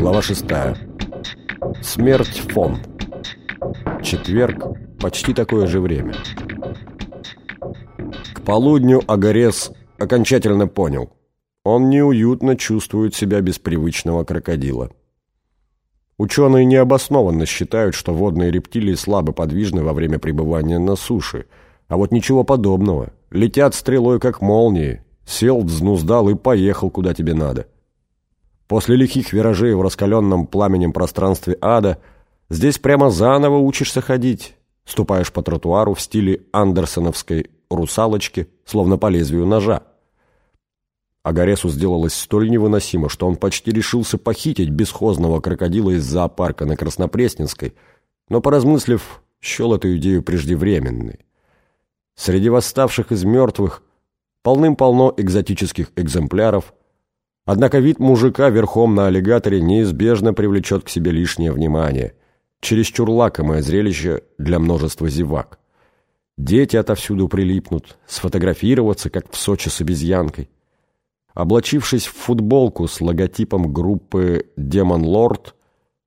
Глава 6. Смерть фон. Четверг. Почти такое же время. К полудню Агарес окончательно понял. Он неуютно чувствует себя без привычного крокодила. Ученые необоснованно считают, что водные рептилии слабо подвижны во время пребывания на суше, а вот ничего подобного. Летят стрелой, как молнии. Сел, взнуздал и поехал, куда тебе надо. После лихих виражей в раскаленном пламенем пространстве ада здесь прямо заново учишься ходить. Ступаешь по тротуару в стиле андерсоновской русалочки, словно по лезвию ножа. Агаресу сделалось столь невыносимо, что он почти решился похитить бесхозного крокодила из зоопарка на Краснопресненской, но, поразмыслив, счел эту идею преждевременной. Среди восставших из мертвых полным-полно экзотических экземпляров – Однако вид мужика верхом на аллигаторе неизбежно привлечет к себе лишнее внимание. Чересчур лакомое зрелище для множества зевак. Дети отовсюду прилипнут, сфотографироваться, как в Сочи с обезьянкой. Облачившись в футболку с логотипом группы «Демон Лорд»,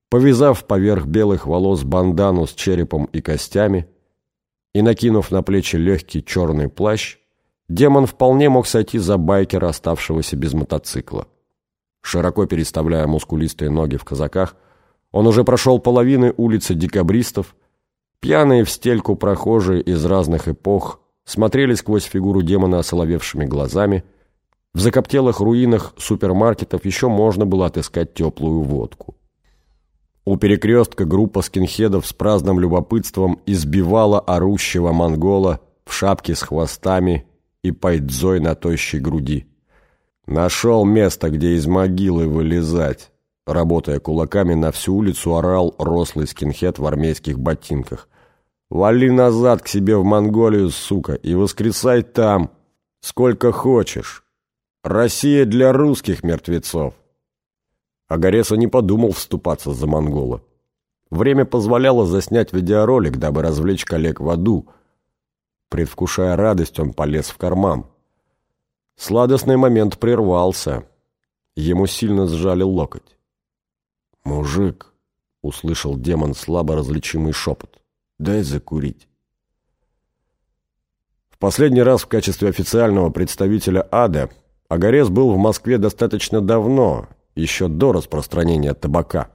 повязав поверх белых волос бандану с черепом и костями и накинув на плечи легкий черный плащ, демон вполне мог сойти за байкера, оставшегося без мотоцикла. Широко переставляя мускулистые ноги в казаках, он уже прошел половины улицы декабристов. Пьяные в стельку прохожие из разных эпох смотрели сквозь фигуру демона осоловевшими глазами. В закоптелых руинах супермаркетов еще можно было отыскать теплую водку. У перекрестка группа скинхедов с праздным любопытством избивала орущего монгола в шапке с хвостами и пайдзой на тощей груди. Нашел место, где из могилы вылезать. Работая кулаками на всю улицу, орал рослый скинхед в армейских ботинках. «Вали назад к себе в Монголию, сука, и воскресай там, сколько хочешь. Россия для русских мертвецов». Агареса не подумал вступаться за монгола. Время позволяло заснять видеоролик, дабы развлечь коллег в аду – Предвкушая радость, он полез в карман. Сладостный момент прервался. Ему сильно сжали локоть. «Мужик!» — услышал демон слабо различимый шепот. «Дай закурить». В последний раз в качестве официального представителя ада Агарес был в Москве достаточно давно, еще до распространения табака.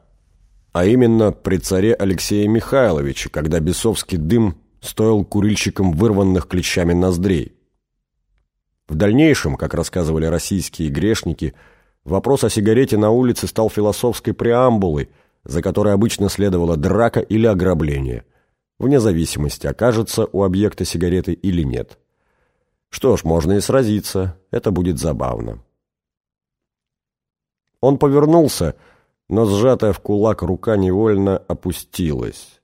А именно при царе Алексея Михайловича, когда бесовский дым стоил курильщикам вырванных клещами ноздрей. В дальнейшем, как рассказывали российские грешники, вопрос о сигарете на улице стал философской преамбулой, за которой обычно следовала драка или ограбление, вне зависимости, окажется у объекта сигареты или нет. Что ж, можно и сразиться, это будет забавно. Он повернулся, но сжатая в кулак рука невольно опустилась.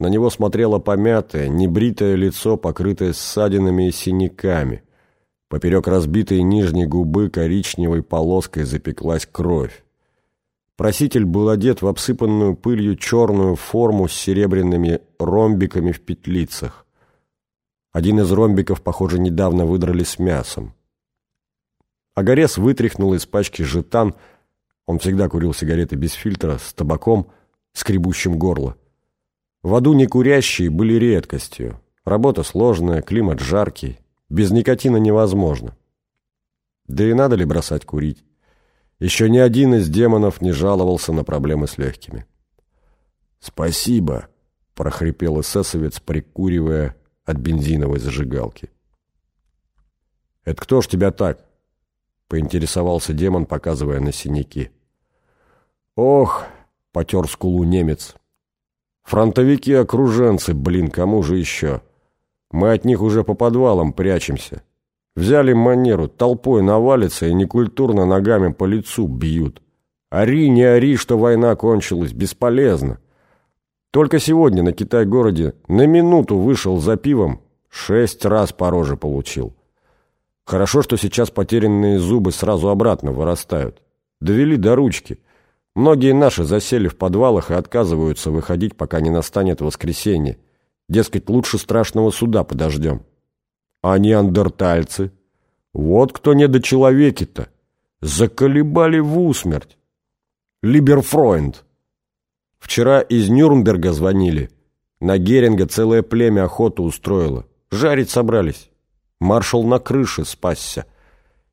На него смотрело помятое, небритое лицо, покрытое ссадинами и синяками. Поперек разбитой нижней губы коричневой полоской запеклась кровь. Проситель был одет в обсыпанную пылью черную форму с серебряными ромбиками в петлицах. Один из ромбиков, похоже, недавно выдрали с мясом. Агарес вытряхнул из пачки жетан, он всегда курил сигареты без фильтра, с табаком, скребущим горло. В аду некурящие были редкостью. Работа сложная, климат жаркий. Без никотина невозможно. Да и надо ли бросать курить? Еще ни один из демонов не жаловался на проблемы с легкими. «Спасибо», — прохрипел эсэсовец, прикуривая от бензиновой зажигалки. «Это кто ж тебя так?» — поинтересовался демон, показывая на синяки. «Ох!» — потер скулу немец. Фронтовики-окруженцы, блин, кому же еще? Мы от них уже по подвалам прячемся. Взяли манеру, толпой навалится и некультурно ногами по лицу бьют. Ори, не ори, что война кончилась, бесполезно. Только сегодня на Китай-городе на минуту вышел за пивом, шесть раз по роже получил. Хорошо, что сейчас потерянные зубы сразу обратно вырастают. Довели до ручки. Многие наши засели в подвалах и отказываются выходить, пока не настанет воскресенье. Дескать, лучше страшного суда подождем. А неандертальцы? Вот кто недочеловеки-то. Заколебали в усмерть. Либерфройнд. Вчера из Нюрнберга звонили. На Геринга целое племя охоту устроило. Жарить собрались. Маршал на крыше спасся.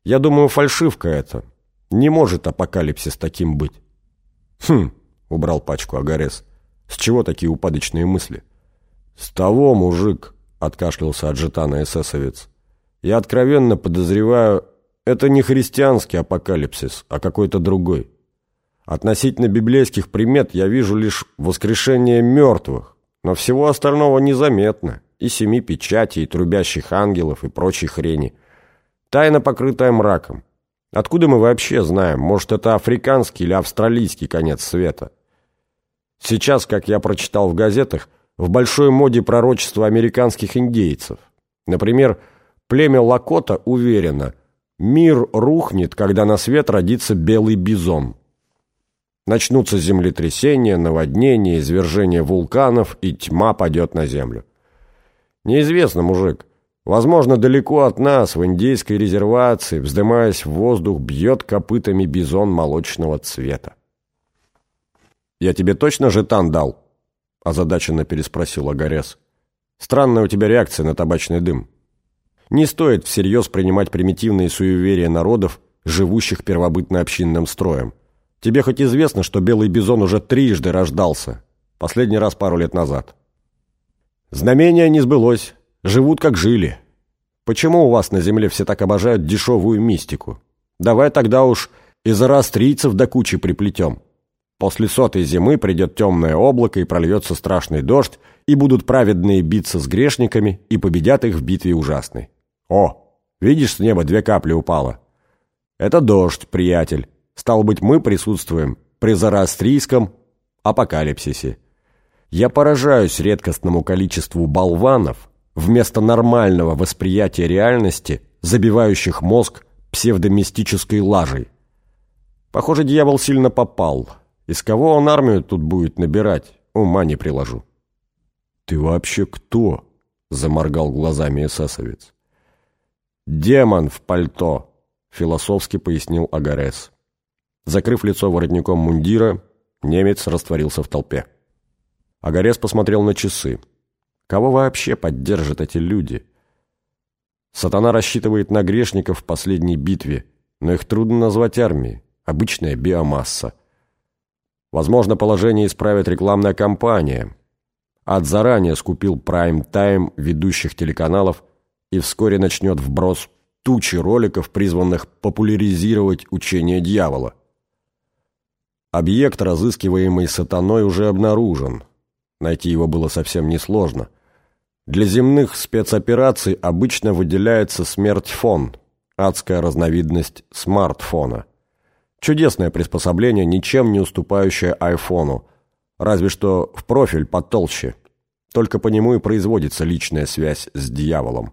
Я думаю, фальшивка это. Не может апокалипсис таким быть. Хм, убрал пачку Агарес. С чего такие упадочные мысли? С того, мужик, откашлялся от жетана эсэсовец. Я откровенно подозреваю, это не христианский апокалипсис, а какой-то другой. Относительно библейских примет я вижу лишь воскрешение мертвых, но всего остального незаметно. И семи печатей, и трубящих ангелов, и прочей хрени. Тайна, покрытая мраком. Откуда мы вообще знаем? Может, это африканский или австралийский конец света? Сейчас, как я прочитал в газетах, в большой моде пророчества американских индейцев. Например, племя Лакота уверено, мир рухнет, когда на свет родится белый бизон. Начнутся землетрясения, наводнения, извержения вулканов, и тьма падет на землю. Неизвестно, мужик. Возможно, далеко от нас, в индейской резервации, вздымаясь в воздух, бьет копытами бизон молочного цвета. «Я тебе точно жетан дал?» – озадаченно переспросил Агарес. «Странная у тебя реакция на табачный дым. Не стоит всерьез принимать примитивные суеверия народов, живущих первобытно-общинным строем. Тебе хоть известно, что белый бизон уже трижды рождался, последний раз пару лет назад. Знамение не сбылось, живут как жили. Почему у вас на земле все так обожают дешевую мистику? Давай тогда уж и зарастрийцев до кучи приплетем. После сотой зимы придет темное облако и прольется страшный дождь, и будут праведные биться с грешниками, и победят их в битве ужасной. О, видишь, с неба две капли упало. Это дождь, приятель. Стало быть, мы присутствуем при зороастрийском апокалипсисе. Я поражаюсь редкостному количеству болванов вместо нормального восприятия реальности, забивающих мозг псевдомистической лажей. Похоже, дьявол сильно попал. Из кого он армию тут будет набирать, ума не приложу. «Ты вообще кто?» — заморгал глазами эсэсовец. «Демон в пальто», — философски пояснил Агарес. Закрыв лицо воротником мундира, немец растворился в толпе. Агарес посмотрел на часы. Кого вообще поддержат эти люди? Сатана рассчитывает на грешников в последней битве, но их трудно назвать армией. Обычная биомасса. Возможно, положение исправит рекламная кампания. Ад заранее скупил прайм-тайм ведущих телеканалов и вскоре начнет вброс тучи роликов, призванных популяризировать учение дьявола. Объект, разыскиваемый сатаной, уже обнаружен. Найти его было совсем несложно. Для земных спецопераций обычно выделяется смерть-фон, адская разновидность смартфона. Чудесное приспособление, ничем не уступающее айфону, разве что в профиль потолще. Только по нему и производится личная связь с дьяволом.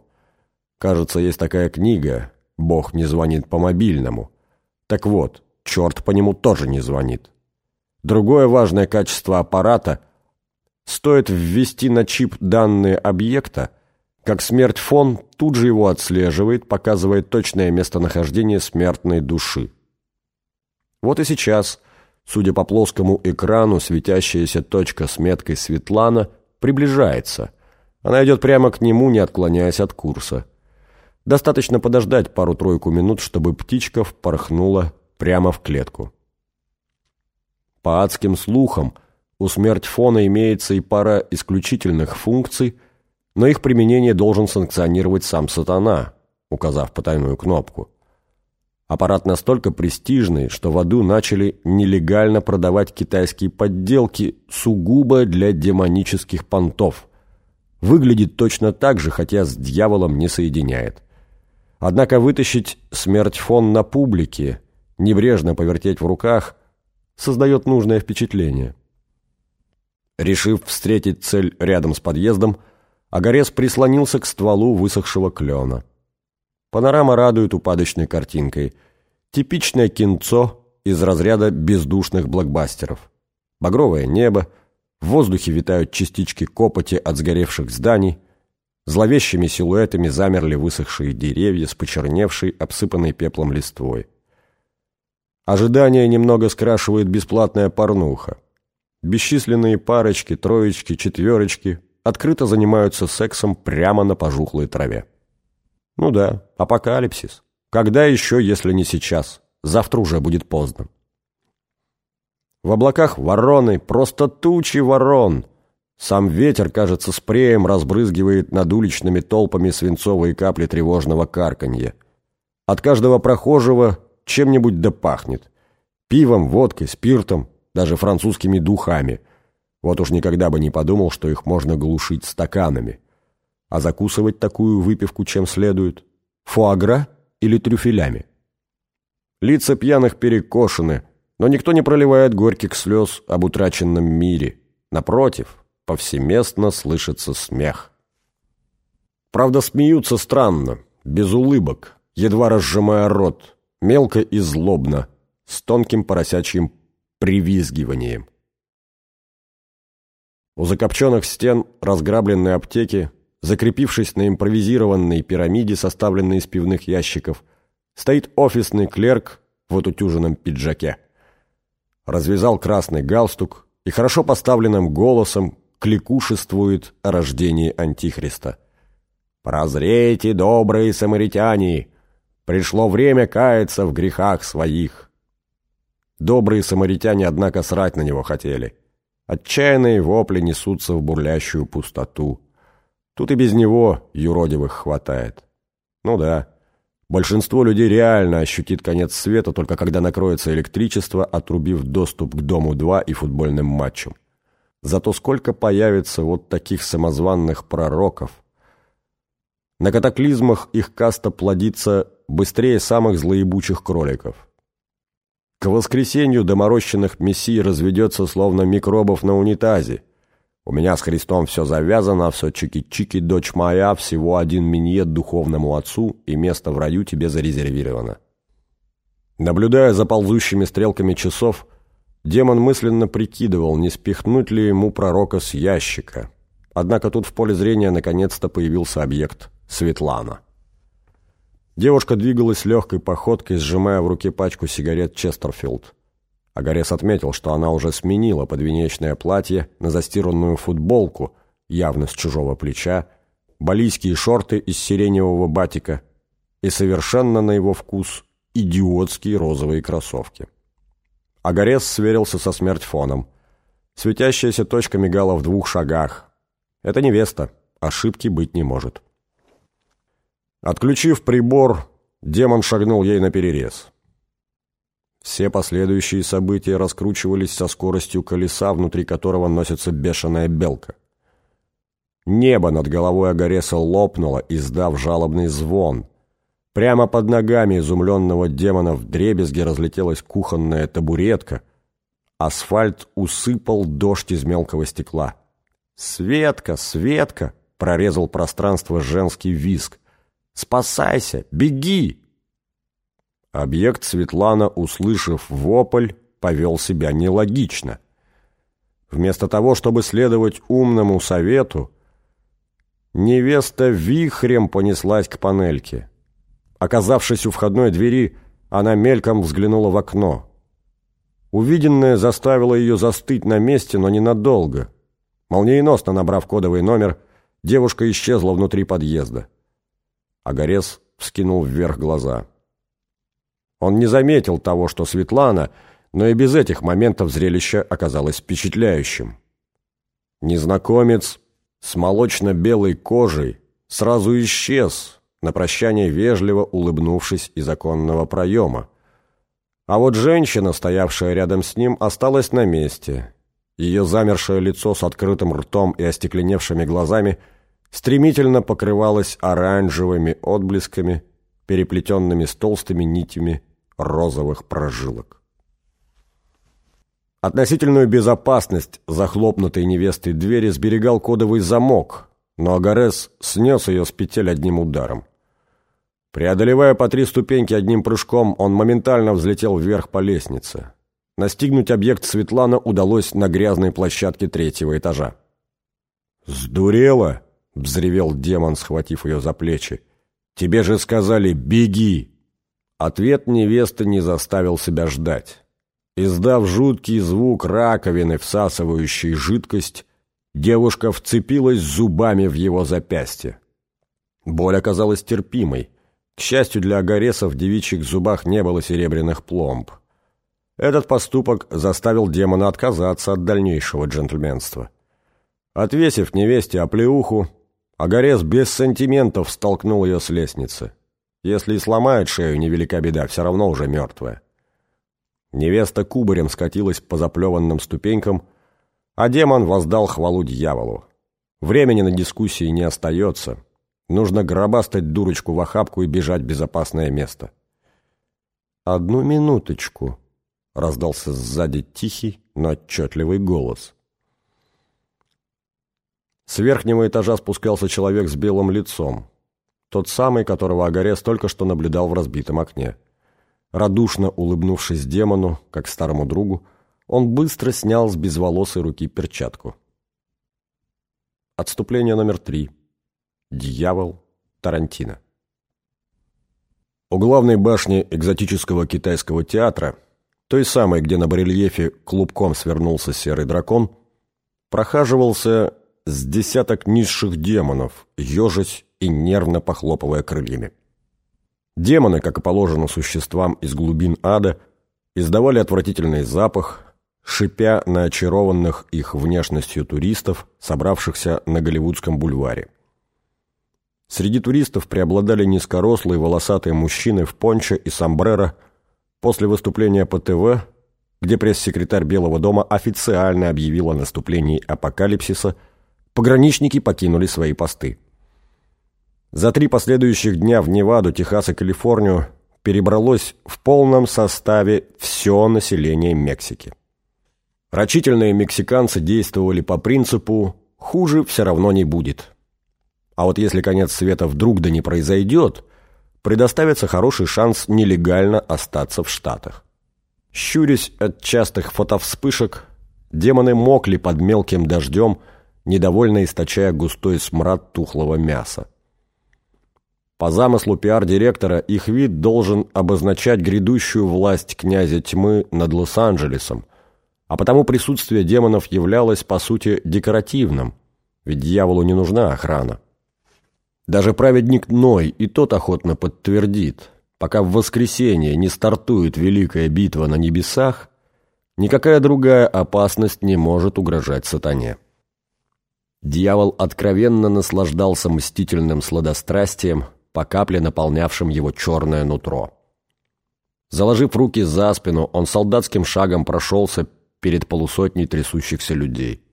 Кажется, есть такая книга «Бог не звонит по мобильному». Так вот, черт по нему тоже не звонит. Другое важное качество аппарата – стоит ввести на чип данные объекта, как смерть-фон тут же его отслеживает, показывая точное местонахождение смертной души. Вот и сейчас, судя по плоскому экрану, светящаяся точка с меткой «Светлана» приближается. Она идет прямо к нему, не отклоняясь от курса. Достаточно подождать пару-тройку минут, чтобы птичка впорхнула прямо в клетку. По адским слухам, у смертьфона имеется и пара исключительных функций, но их применение должен санкционировать сам сатана, указав потайную кнопку. Аппарат настолько престижный, что в аду начали нелегально продавать китайские подделки сугубо для демонических понтов. Выглядит точно так же, хотя с дьяволом не соединяет. Однако вытащить смертьфон на публике, небрежно повертеть в руках – создает нужное впечатление. Решив встретить цель рядом с подъездом, Агарес прислонился к стволу высохшего клена. Панорама радует упадочной картинкой. Типичное кинцо из разряда бездушных блокбастеров. Багровое небо, в воздухе витают частички копоти от сгоревших зданий, зловещими силуэтами замерли высохшие деревья с почерневшей, обсыпанной пеплом листвой. Ожидание немного скрашивает бесплатная порнуха. Бесчисленные парочки, троечки, четверочки открыто занимаются сексом прямо на пожухлой траве. Ну да, апокалипсис. Когда еще, если не сейчас? Завтра уже будет поздно. В облаках вороны, просто тучи ворон. Сам ветер, кажется, спреем разбрызгивает над уличными толпами свинцовые капли тревожного карканья. От каждого прохожего чем-нибудь да пахнет. Пивом, водкой, спиртом, даже французскими духами. Вот уж никогда бы не подумал, что их можно глушить стаканами. А закусывать такую выпивку чем следует? Фуагра или трюфелями? Лица пьяных перекошены, но никто не проливает горьких слез об утраченном мире. Напротив, повсеместно слышится смех. Правда, смеются странно, без улыбок, едва разжимая рот, мелко и злобно, с тонким поросячьим привизгиванием. У закопченных стен разграбленной аптеки, закрепившись на импровизированной пирамиде, составленной из пивных ящиков, стоит офисный клерк в отутюженном пиджаке. Развязал красный галстук и хорошо поставленным голосом кликушествует о рождении Антихриста. «Прозрейте, добрые самаритяне! Пришло время каяться в грехах своих!» Добрые самаритяне, однако, срать на него хотели. Отчаянные вопли несутся в бурлящую пустоту. Тут и без него юродивых хватает. Ну да, большинство людей реально ощутит конец света только когда накроется электричество, отрубив доступ к Дому 2 и футбольным матчам. Зато сколько появится вот таких самозванных пророков. На катаклизмах их каста плодится быстрее самых злоебучих кроликов. К воскресенью доморощенных мессий разведется словно микробов на унитазе. У меня с Христом все завязано, все чики-чики, дочь моя, всего один миньет духовному отцу, и место в раю тебе зарезервировано. Наблюдая за ползущими стрелками часов, демон мысленно прикидывал, не спихнуть ли ему пророка с ящика. Однако тут в поле зрения наконец-то появился объект — Светлана. Девушка двигалась легкой походкой, сжимая в руке пачку сигарет Честерфилд. Агарес отметил, что она уже сменила подвенечное платье на застиранную футболку, явно с чужого плеча, балийские шорты из сиреневого батика и совершенно на его вкус идиотские розовые кроссовки. Агарес сверился со смертьфоном. Светящаяся точка мигала в двух шагах. Это невеста, ошибки быть не может. Отключив прибор, демон шагнул ей на перерез. Все последующие события раскручивались со скоростью колеса, внутри которого носится бешеная белка. Небо над головой Агареса лопнуло, издав жалобный звон. Прямо под ногами изумленного демона в дребезге разлетелась кухонная табуретка. Асфальт усыпал дождь из мелкого стекла. «Светка! Светка!» — прорезал пространство женский виск. Спасайся! Беги!» Объект Светлана, услышав вопль, повел себя нелогично. Вместо того, чтобы следовать умному совету, невеста вихрем понеслась к панельке. Оказавшись у входной двери, она мельком взглянула в окно. Увиденное заставило ее застыть на месте, но ненадолго. Молниеносно набрав кодовый номер, девушка исчезла внутри подъезда. Агарес вскинул вверх глаза. Он не заметил того, что Светлана, но и без этих моментов зрелище оказалось впечатляющим. Незнакомец с молочно-белой кожей сразу исчез, на прощание вежливо улыбнувшись из оконного проема. А вот женщина, стоявшая рядом с ним, осталась на месте. Ее замершее лицо с открытым ртом и остекленевшими глазами – стремительно покрывалась оранжевыми отблесками, переплетенными с толстыми нитями розовых прожилок. Относительную безопасность захлопнутой невестой двери сберегал кодовый замок, но Агарес снес ее с петель одним ударом. Преодолевая по три ступеньки одним прыжком, он моментально взлетел вверх по лестнице. Настигнуть объект Светлана удалось на грязной площадке третьего этажа. «Сдурела!» — взревел демон, схватив ее за плечи. «Тебе же сказали, беги!» Ответ невесты не заставил себя ждать. Издав жуткий звук раковины, всасывающей жидкость, девушка вцепилась зубами в его запястье. Боль оказалась терпимой. К счастью для Агареса, в девичьих зубах не было серебряных пломб. Этот поступок заставил демона отказаться от дальнейшего джентльменства. Отвесив невесте оплеуху, Агарес без сантиментов столкнул ее с лестницы. Если и сломает шею, невелика беда, все равно уже мертвая. Невеста кубарем скатилась по заплеванным ступенькам, а демон воздал хвалу дьяволу. Времени на дискуссии не остается. Нужно гробастать дурочку в охапку и бежать в безопасное место. «Одну минуточку», — раздался сзади тихий, но отчетливый голос. С верхнего этажа спускался человек с белым лицом. Тот самый, которого Агарес только что наблюдал в разбитом окне. Радушно улыбнувшись демону, как старому другу, он быстро снял с безволосой руки перчатку. Отступление номер три. Дьявол Тарантино. У главной башни экзотического китайского театра, той самой, где на барельефе клубком свернулся серый дракон, прохаживался с десяток низших демонов, ежась и нервно похлопывая крыльями. Демоны, как и положено существам из глубин ада, издавали отвратительный запах, шипя на очарованных их внешностью туристов, собравшихся на Голливудском бульваре. Среди туристов преобладали низкорослые волосатые мужчины в пончо и сомбреро. После выступления по ТВ, где пресс-секретарь Белого дома официально объявил о наступлении апокалипсиса, пограничники покинули свои посты. За три последующих дня в Неваду, Техас и Калифорнию перебралось в полном составе все население Мексики. Рачительные мексиканцы действовали по принципу «хуже все равно не будет». А вот если конец света вдруг да не произойдет, предоставится хороший шанс нелегально остаться в Штатах. Щурясь от частых фотовспышек, демоны мокли под мелким дождем, недовольно источая густой смрад тухлого мяса. По замыслу пиар-директора их вид должен обозначать грядущую власть князя тьмы над Лос-Анджелесом, а потому присутствие демонов являлось, по сути, декоративным, ведь дьяволу не нужна охрана. Даже праведник Ной и тот охотно подтвердит, пока в воскресенье не стартует великая битва на небесах, никакая другая опасность не может угрожать сатане. Дьявол откровенно наслаждался мстительным сладострастием, по капле наполнявшим его черное нутро. Заложив руки за спину, он солдатским шагом прошелся перед полусотней трясущихся людей.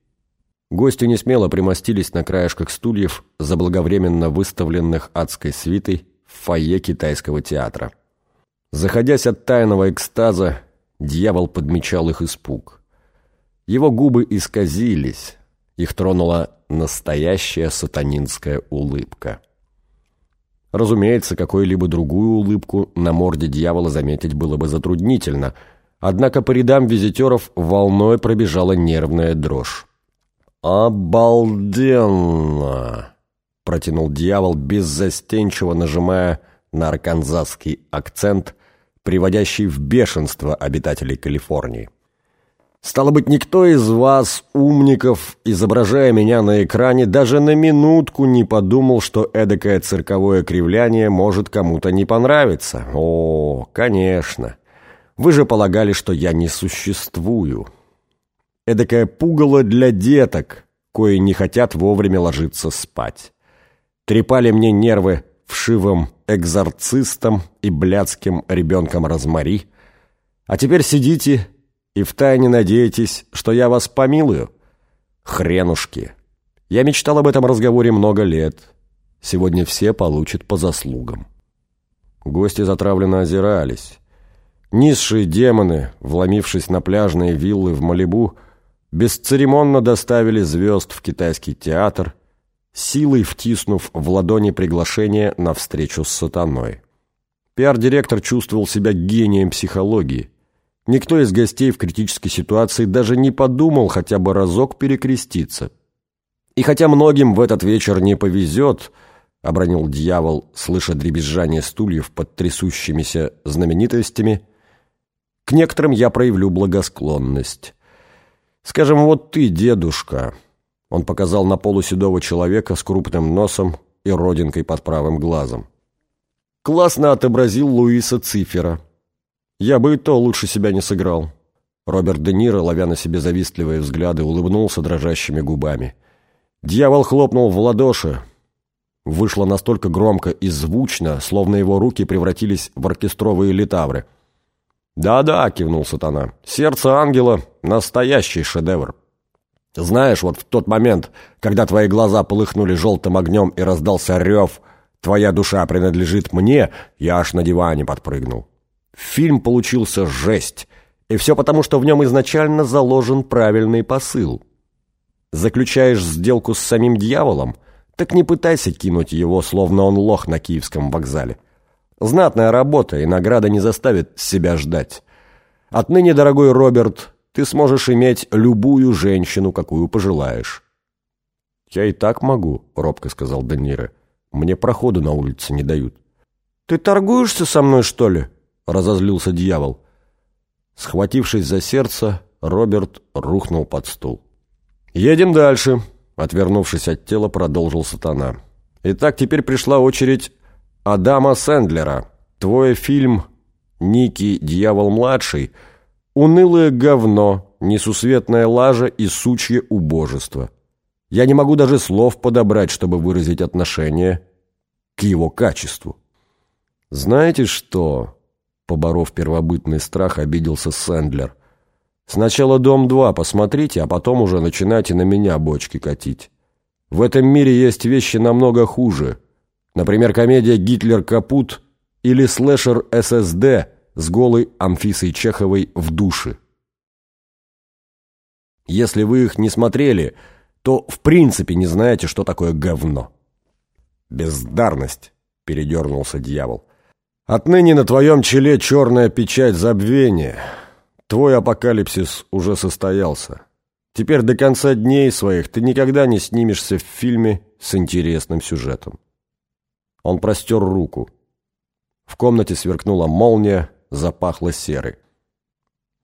Гости не смело примостились на краешках стульев, заблаговременно выставленных адской свитой в фойе китайского театра. Заходясь от тайного экстаза, дьявол подмечал их испуг. Его губы исказились, их тронула настоящая сатанинская улыбка. Разумеется, какую-либо другую улыбку на морде дьявола заметить было бы затруднительно, однако по рядам визитеров волной пробежала нервная дрожь. «Обалденно!» — протянул дьявол, беззастенчиво нажимая на арканзасский акцент, приводящий в бешенство обитателей Калифорнии. Стало быть, никто из вас, умников, изображая меня на экране, даже на минутку не подумал, что эдакое цирковое кривляние может кому-то не понравиться. О, конечно. Вы же полагали, что я не существую. Эдакое пугало для деток, кои не хотят вовремя ложиться спать. Трепали мне нервы вшивым экзорцистом и блядским ребенком Розмари. А теперь сидите и втайне надеетесь, что я вас помилую? Хренушки. Я мечтал об этом разговоре много лет. Сегодня все получат по заслугам. Гости затравленно озирались. Низшие демоны, вломившись на пляжные виллы в Малибу, бесцеремонно доставили звезд в китайский театр, силой втиснув в ладони приглашение на встречу с сатаной. Пиар-директор чувствовал себя гением психологии. Никто из гостей в критической ситуации даже не подумал хотя бы разок перекреститься. И хотя многим в этот вечер не повезет, — обронил дьявол, слыша дребезжание стульев под трясущимися знаменитостями. «К некоторым я проявлю благосклонность. Скажем, вот ты, дедушка...» Он показал на полуседого человека с крупным носом и родинкой под правым глазом. Классно отобразил Луиса Цифера. Я бы и то лучше себя не сыграл. Роберт Де Ниро, ловя на себе завистливые взгляды, улыбнулся дрожащими губами. Дьявол хлопнул в ладоши. Вышло настолько громко и звучно, словно его руки превратились в оркестровые литавры. «Да-да», — кивнул сатана, — «сердце ангела — настоящий шедевр». Знаешь, вот в тот момент, когда твои глаза полыхнули желтым огнем и раздался рев «Твоя душа принадлежит мне», я аж на диване подпрыгнул. Фильм получился жесть, и все потому, что в нем изначально заложен правильный посыл. Заключаешь сделку с самим дьяволом, так не пытайся кинуть его, словно он лох на киевском вокзале. Знатная работа, и награда не заставит себя ждать. Отныне, дорогой Роберт, ты сможешь иметь любую женщину, какую пожелаешь». «Я и так могу», — робко сказал Данира. «Мне проходу на улице не дают». «Ты торгуешься со мной, что ли?» — разозлился дьявол. Схватившись за сердце, Роберт рухнул под стул. «Едем дальше», — отвернувшись от тела, продолжил сатана. «Итак, теперь пришла очередь Адама Сэндлера. Твой фильм «Ники, дьявол-младший» — Унылое говно, несусветная лажа и сучье убожество. Я не могу даже слов подобрать, чтобы выразить отношение к его качеству. Знаете что? Поборов первобытный страх, обиделся Сэндлер. Сначала «Дом-2» посмотрите, а потом уже начинайте на меня бочки катить. В этом мире есть вещи намного хуже. Например, комедия «Гитлер капут» или слэшер «ССД», с голой Амфисой Чеховой в душе. Если вы их не смотрели, то в принципе не знаете, что такое говно. Бездарность, передернулся дьявол. Отныне на твоем челе черная печать забвения. Твой апокалипсис уже состоялся. Теперь до конца дней своих ты никогда не снимешься в фильме с интересным сюжетом. Он простер руку. В комнате сверкнула молния, запахло серой.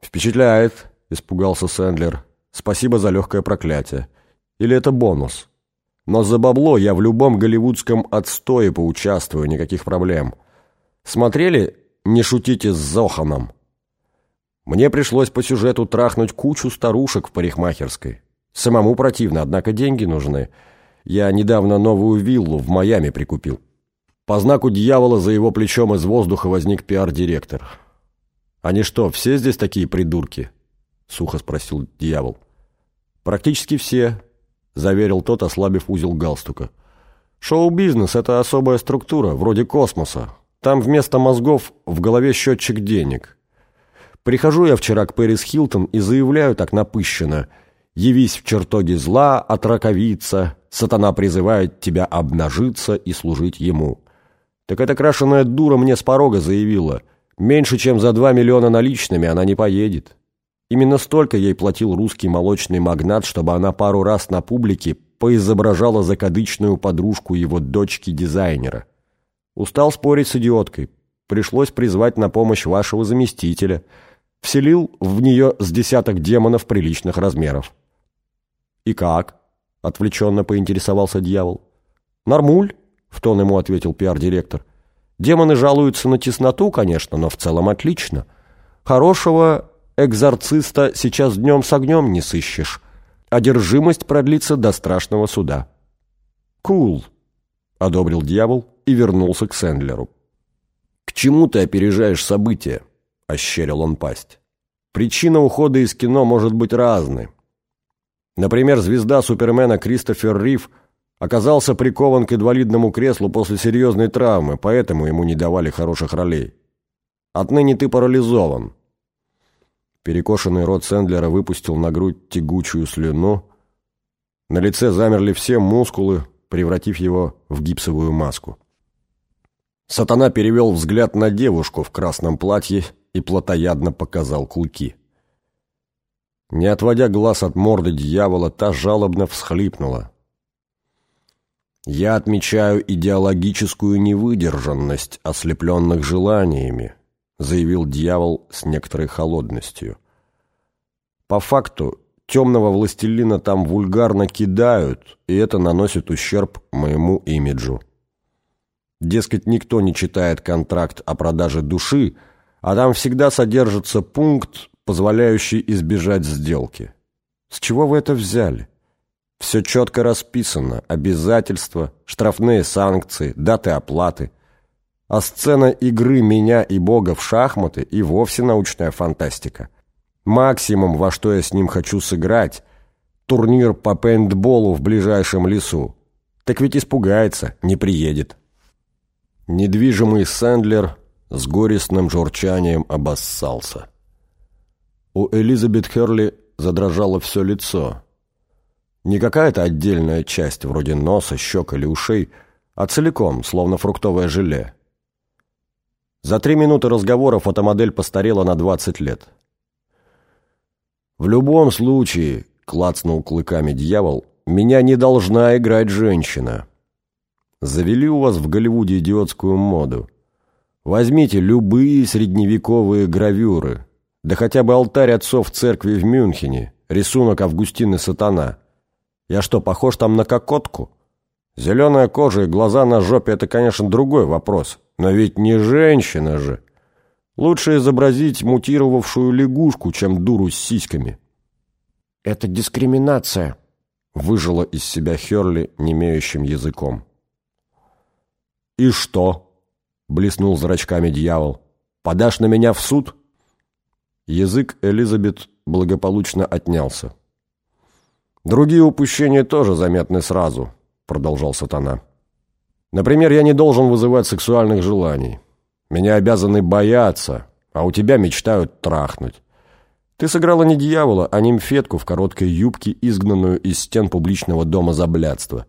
«Впечатляет», — испугался Сэндлер. «Спасибо за легкое проклятие. Или это бонус? Но за бабло я в любом голливудском отстое поучаствую, никаких проблем. Смотрели «Не шутите с Зоханом»?» Мне пришлось по сюжету трахнуть кучу старушек в парикмахерской. Самому противно, однако деньги нужны. Я недавно новую виллу в Майами прикупил. По знаку дьявола за его плечом из воздуха возник пиар-директор. «Они что, все здесь такие придурки?» — сухо спросил дьявол. «Практически все», — заверил тот, ослабив узел галстука. «Шоу-бизнес — это особая структура, вроде космоса. Там вместо мозгов в голове счетчик денег. Прихожу я вчера к Пэрис Хилтон и заявляю так напыщенно. «Явись в чертоге зла, отраковица, сатана призывает тебя обнажиться и служить ему». Так эта крашеная дура мне с порога заявила. Меньше чем за два миллиона наличными она не поедет. Именно столько ей платил русский молочный магнат, чтобы она пару раз на публике поизображала закадычную подружку его дочки-дизайнера. Устал спорить с идиоткой. Пришлось призвать на помощь вашего заместителя. Вселил в нее с десяток демонов приличных размеров. «И как?» — отвлеченно поинтересовался дьявол. «Нормуль?» в тон ему ответил пиар-директор. Демоны жалуются на тесноту, конечно, но в целом отлично. Хорошего экзорциста сейчас днем с огнем не сыщешь. Одержимость продлится до страшного суда. «Кул», одобрил дьявол и вернулся к Сэндлеру. «К чему ты опережаешь события?» — ощерил он пасть. «Причина ухода из кино может быть разной. Например, звезда Супермена Кристофер Рив — Оказался прикован к инвалидному креслу после серьезной травмы, поэтому ему не давали хороших ролей. Отныне ты парализован. Перекошенный рот Сэндлера выпустил на грудь тягучую слюну. На лице замерли все мускулы, превратив его в гипсовую маску. Сатана перевел взгляд на девушку в красном платье и плотоядно показал клыки. Не отводя глаз от морды дьявола, та жалобно всхлипнула. Я отмечаю идеологическую невыдержанность ослепленных желаниями, заявил дьявол с некоторой холодностью. По факту, темного властелина там вульгарно кидают, и это наносит ущерб моему имиджу. Дескать, никто не читает контракт о продаже души, а там всегда содержится пункт, позволяющий избежать сделки. С чего вы это взяли? Все четко расписано, обязательства, штрафные санкции, даты оплаты. А сцена игры меня и Бога в шахматы и вовсе научная фантастика. Максимум, во что я с ним хочу сыграть, турнир по пейнтболу в ближайшем лесу. Так ведь испугается, не приедет. Недвижимый Сэндлер с горестным журчанием обоссался. У Элизабет Херли задрожало все лицо. Не какая-то отдельная часть, вроде носа, щек или ушей, а целиком, словно фруктовое желе. За три минуты разговора фотомодель постарела на 20 лет. «В любом случае», — клацнул клыками дьявол, — «меня не должна играть женщина». Завели у вас в Голливуде идиотскую моду. Возьмите любые средневековые гравюры, да хотя бы алтарь отцов церкви в Мюнхене, рисунок Августины Сатана. Я что, похож там на кокотку? Зеленая кожа и глаза на жопе – это, конечно, другой вопрос. Но ведь не женщина же. Лучше изобразить мутировавшую лягушку, чем дуру с сиськами. «Это дискриминация», – выжила из себя Херли немеющим языком. «И что?» — блеснул зрачками дьявол. «Подашь на меня в суд?» Язык Элизабет благополучно отнялся. «Другие упущения тоже заметны сразу», — продолжал сатана. «Например, я не должен вызывать сексуальных желаний. Меня обязаны бояться, а у тебя мечтают трахнуть. Ты сыграла не дьявола, а нимфетку в короткой юбке, изгнанную из стен публичного дома за блядство.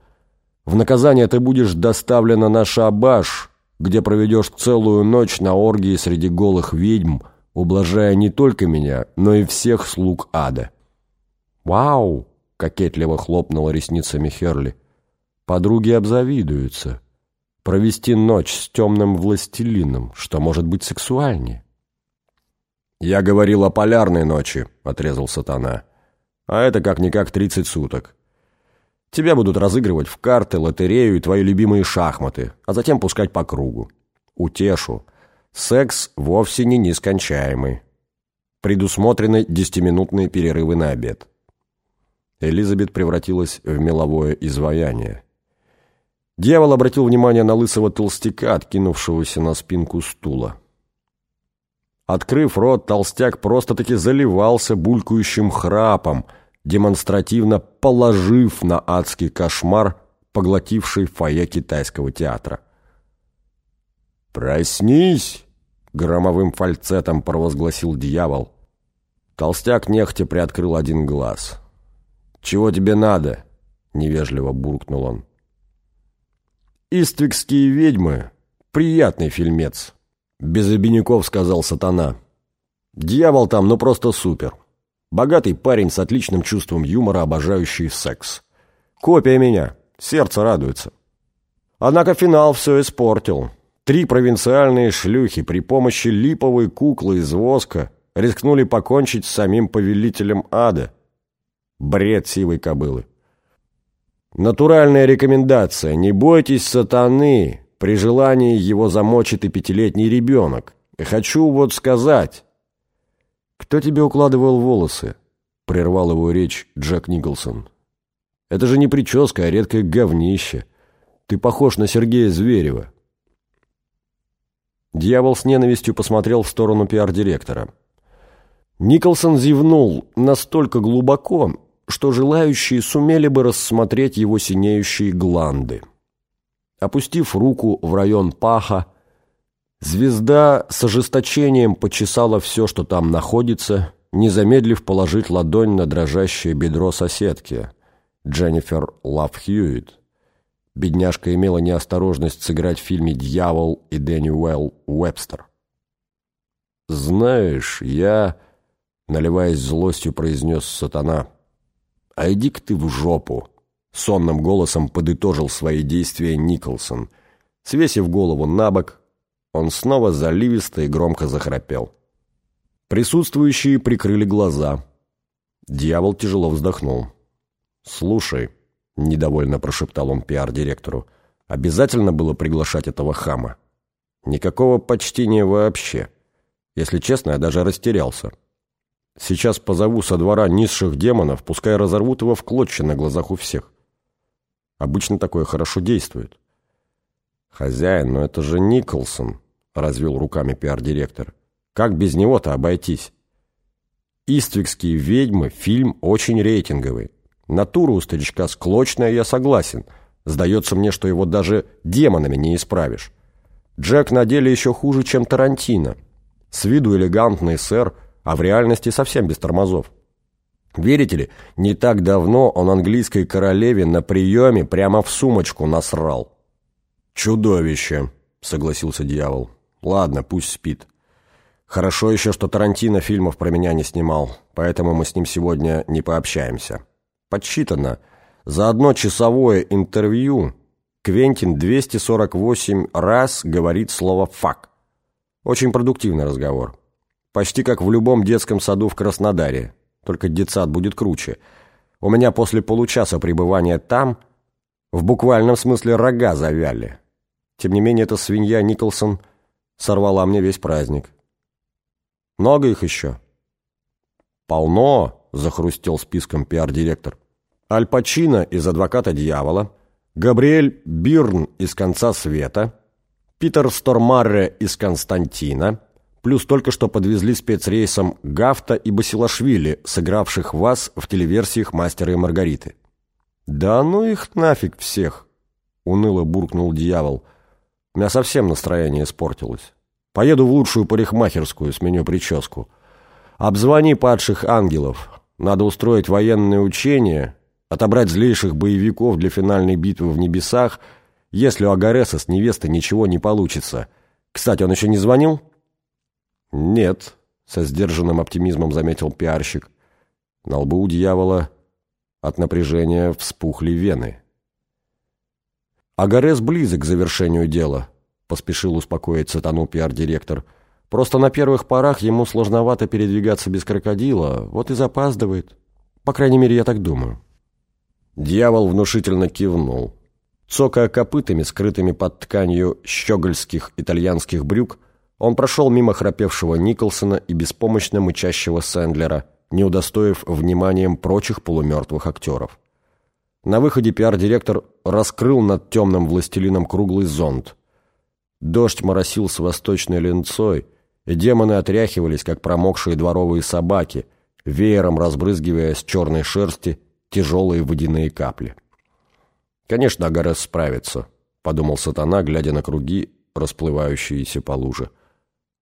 В наказание ты будешь доставлена на шабаш, где проведешь целую ночь на оргии среди голых ведьм, ублажая не только меня, но и всех слуг ада». «Вау!» — кокетливо хлопнула ресницами Херли. «Подруги обзавидуются. Провести ночь с темным властелином, что может быть сексуальнее?» «Я говорил о полярной ночи», — отрезал сатана. «А это как-никак тридцать суток. Тебя будут разыгрывать в карты, лотерею и твои любимые шахматы, а затем пускать по кругу. Утешу. Секс вовсе не нескончаемый. Предусмотрены десятиминутные перерывы на обед. Элизабет превратилась в меловое изваяние. Дьявол обратил внимание на лысого толстяка, откинувшегося на спинку стула. Открыв рот, толстяк просто-таки заливался булькающим храпом – демонстративно положив на адский кошмар, поглотивший фойе китайского театра. «Проснись!» — громовым фальцетом провозгласил дьявол. Толстяк нехотя приоткрыл один глаз. «Чего тебе надо?» — невежливо буркнул он. «Иствикские ведьмы — приятный фильмец», — без обиняков сказал сатана. «Дьявол там, ну просто супер». Богатый парень с отличным чувством юмора, обожающий секс. Копия меня. Сердце радуется. Однако финал все испортил. Три провинциальные шлюхи при помощи липовой куклы из воска рискнули покончить с самим повелителем ада. Бред сивой кобылы. Натуральная рекомендация. Не бойтесь сатаны. При желании его замочит и пятилетний ребенок. Хочу вот сказать, «Кто тебе укладывал волосы?» — прервал его речь Джек Николсон. «Это же не прическа, а редкое говнище. Ты похож на Сергея Зверева». Дьявол с ненавистью посмотрел в сторону пиар-директора. Николсон зевнул настолько глубоко, что желающие сумели бы рассмотреть его синеющие гланды. Опустив руку в район паха, Звезда с ожесточением почесала все, что там находится, не замедлив положить ладонь на дрожащее бедро соседки, Дженнифер Лав Хьюитт. Бедняжка имела неосторожность сыграть в фильме «Дьявол» и Дэниуэлл Уэбстер. «Знаешь, я...» — наливаясь злостью, произнес сатана. «А иди-ка ты в жопу!» — Сонным голосом подытожил свои действия Николсон. Свесив голову на бок, он снова заливисто и громко захрапел. Присутствующие прикрыли глаза. Дьявол тяжело вздохнул. «Слушай», — недовольно прошептал он пиар-директору, — «обязательно было приглашать этого хама?» «Никакого почтения вообще. Если честно, я даже растерялся. Сейчас позову со двора низших демонов, пускай разорвут его в клочья на глазах у всех. Обычно такое хорошо действует». «Хозяин, но это же Николсон», — развел руками пиар-директор. «Как без него-то обойтись?» «Иствикские ведьмы» — фильм очень рейтинговый. Натура у старичка склочная, я согласен. Сдается мне, что его даже демонами не исправишь. Джек на деле еще хуже, чем Тарантино. С виду элегантный сэр, а в реальности совсем без тормозов. Верите ли, не так давно он английской королеве на приеме прямо в сумочку насрал. «Чудовище», — согласился дьявол. «Ладно, пусть спит. Хорошо еще, что Тарантино фильмов про меня не снимал, поэтому мы с ним сегодня не пообщаемся». Подсчитано. За одно часовое интервью Квентин 248 раз говорит слово «фак». Очень продуктивный разговор. Почти как в любом детском саду в Краснодаре. Только детсад будет круче. У меня после получаса пребывания там в буквальном смысле рога завяли. Тем не менее, эта свинья Николсон сорвала мне весь праздник. Много их еще? Полно, захрустел списком пиар-директор. Аль Пачино из «Адвоката дьявола», Габриэль Бирн из «Конца света», Питер Стормарре из «Константина», плюс только что подвезли спецрейсом Гафта и Басилашвили, сыгравших вас в телеверсиях «Мастера и Маргариты». «Да ну их нафиг всех!» — уныло буркнул дьявол. «У меня совсем настроение испортилось. Поеду в лучшую парикмахерскую, сменю прическу. Обзвони падших ангелов, надо устроить военное учение, отобрать злейших боевиков для финальной битвы в небесах, если у Агареса с невестой ничего не получится. Кстати, он еще не звонил? Нет, со сдержанным оптимизмом заметил пиарщик. На лбу у дьявола от напряжения вспухли вены. Агарес близок к завершению дела, поспешил успокоить сатану пиар-директор. Просто на первых порах ему сложновато передвигаться без крокодила, вот и запаздывает. По крайней мере, я так думаю. Дьявол внушительно кивнул. Цокая копытами, скрытыми под тканью щегольских итальянских брюк, он прошел мимо храпевшего Николсона и беспомощно мычащего Сэндлера, не удостоив вниманием прочих полумертвых актеров. На выходе пиар-директор раскрыл над темным властелином круглый зонт. Дождь моросил с восточной ленцой — и демоны отряхивались, как промокшие дворовые собаки, веером разбрызгивая с черной шерсти тяжелые водяные капли. «Конечно, Агарес справится», — подумал сатана, глядя на круги, расплывающиеся по луже.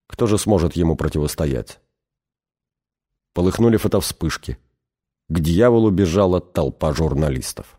«Кто же сможет ему противостоять?» Полыхнули фотовспышки. К дьяволу бежала толпа журналистов.